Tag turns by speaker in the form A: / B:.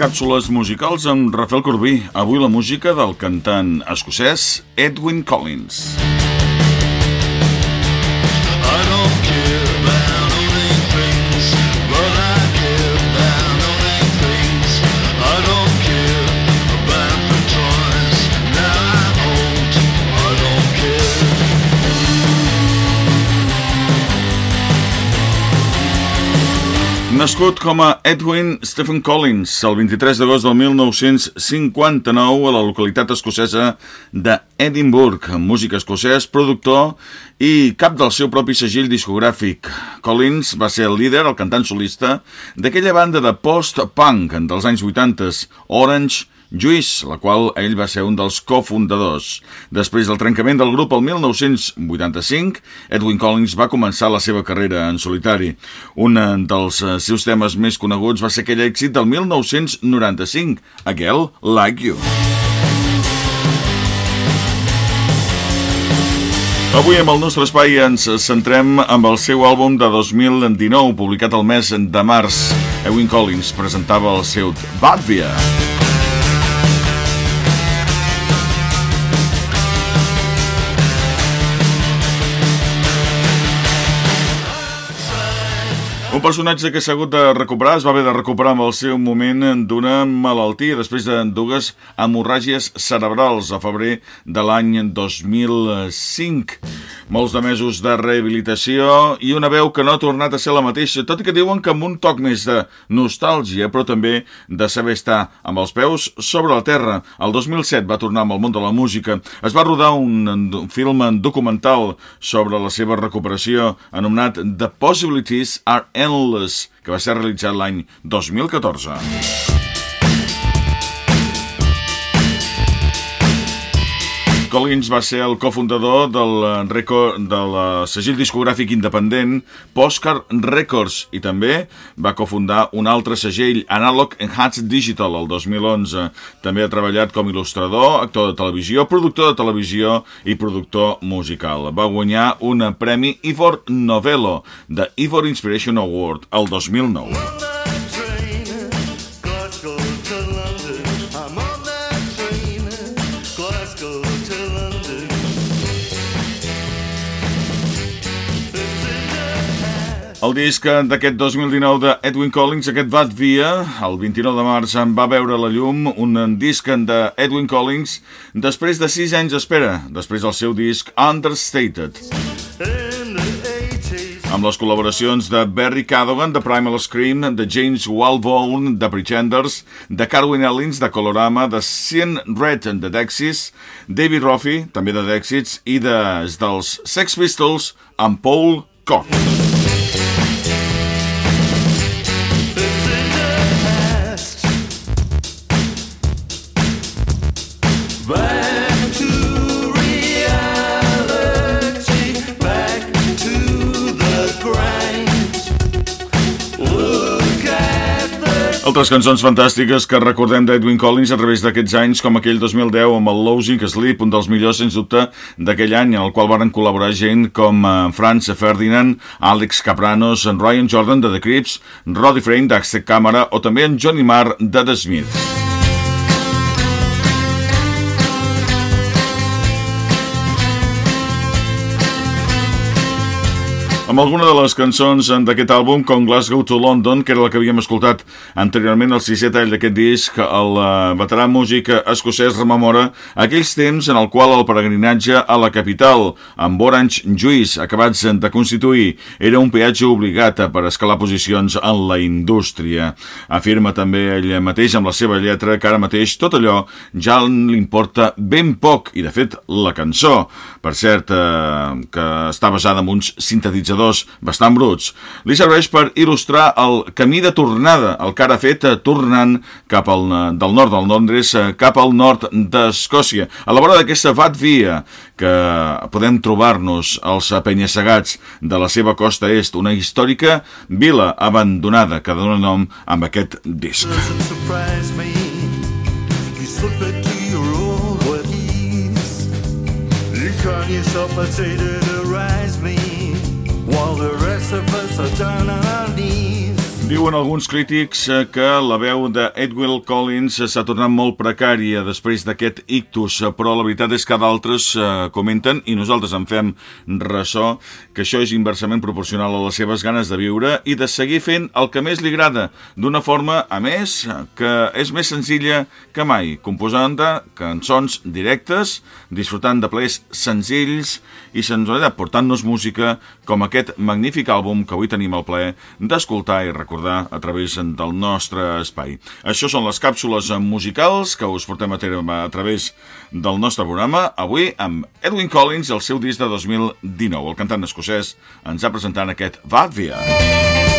A: càpsules musicals amb Rafael Corbí. Avui la música del cantant escocès Edwin Collins. Nascut com a Edwin Stephen Collins el 23 d'agost del 1959 a la localitat escocesa d'Edimburg, músic escocès, productor i cap del seu propi segell discogràfic. Collins va ser el líder, el cantant solista, d'aquella banda de post-punk dels anys 80, Orange Juice, la qual ell va ser un dels cofundadors. Després del trencament del grup el 1985, Edwin Collins va començar la seva carrera en solitari. Un dels eh, seus temes més coneguts va ser aquell èxit del 1995, A Girl Like You. Avui amb el nostre espai ens centrem amb el seu àlbum de 2019, publicat el mes de març. Edwin Collins presentava el seu Badvia. Un personatge que s'ha hagut de recuperar, es va haver de recuperar amb el seu moment d'una malaltia després de dues hemorràgies cerebrals a febrer de l'any 2005. Molts de mesos de rehabilitació i una veu que no ha tornat a ser la mateixa, tot i que diuen que amb un toc més de nostàlgia, però també de saber estar amb els peus sobre la terra. El 2007 va tornar amb el món de la música. Es va rodar un film documental sobre la seva recuperació anomenat The Possibilities Are Endless, que va ser realitzat l'any 2014. Collins va ser el cofundador del, eh, record, del eh, segell discogràfic independent Postcard Records i també va cofundar un altre segell, Analog Enhanced Digital, el 2011. També ha treballat com il·lustrador, actor de televisió, productor de televisió i productor musical. Va guanyar un premi Ivor Novello de Ivor Inspiration Award el 2009. El disc d'aquest 2019 de Edwin Collins, aquest Bad Via, el 29 de març en va veure la llum, un disc de Edwin Collins, després de 6 anys d'espera, després del seu disc Understated. Amb les col·laboracions de Barry Cadogan, de Primal Scream, de James Walbone, de Pretenders, de Carwin Ellins, de Colorama, de Sean Red, de Dexys, David Roffey, també de Dexys, i de, dels Sex Pistols, amb Paul Cox. Altres cançons fantàstiques que recordem d'Edwin Collins a través d'aquests anys, com aquell 2010 amb el Losing Sleep, un dels millors, sens dubte, d'aquell any, en el qual varen col·laborar gent com eh, Franz Ferdinand, Alex Capranos, en Ryan Jordan de The Crips, Roddy Frame d'Axtec Camera o també en Johnny Marr de The Smiths. Amb alguna de les cançons d'aquest àlbum, com Glasgow to London, que era la que havíem escoltat anteriorment, el sisè tall d'aquest disc, el uh, veterà músic escocès rememora aquells temps en el qual el peregrinatge a la capital, amb Orange Juice, acabats de constituir, era un peatge obligat per escalar posicions en la indústria. Afirma també ell mateix amb la seva lletra que ara mateix tot allò ja li importa ben poc, i de fet la cançó, per cert, eh, que està basada en uns sintetitzadors ordinadors bastant bruts, li serveix per il·lustrar el camí de tornada, el que ara fet eh, tornant cap al, eh, del nord del Londres eh, cap al nord d'Escòcia. A la vora d'aquesta Vat Via, que podem trobar-nos als penya-segats de la seva costa est, una històrica vila abandonada que dona nom amb aquest disc. yourself a say to rise me while the rest of us are down on our knees. Diuen alguns crítics eh, que la veu de Edwin Collins s'ha tornat molt precària després d'aquest ictus, eh, però la veritat és que d'altres eh, comenten, i nosaltres en fem ressò, que això és inversament proporcional a les seves ganes de viure i de seguir fent el que més li agrada, d'una forma, a més, que és més senzilla que mai, composant de cançons directes, disfrutant de plers senzills i senzilla portant-nos música com aquest magnífic àlbum que avui tenim el plaer d'escoltar i recordar recordar a través del nostre espai. Això són les càpsules musicals que us portem a terme a través del nostre programa, avui amb Edwin Collins i el seu disc de 2019. El cantant escocès ens ha presentat aquest Vatvia. Vatvia.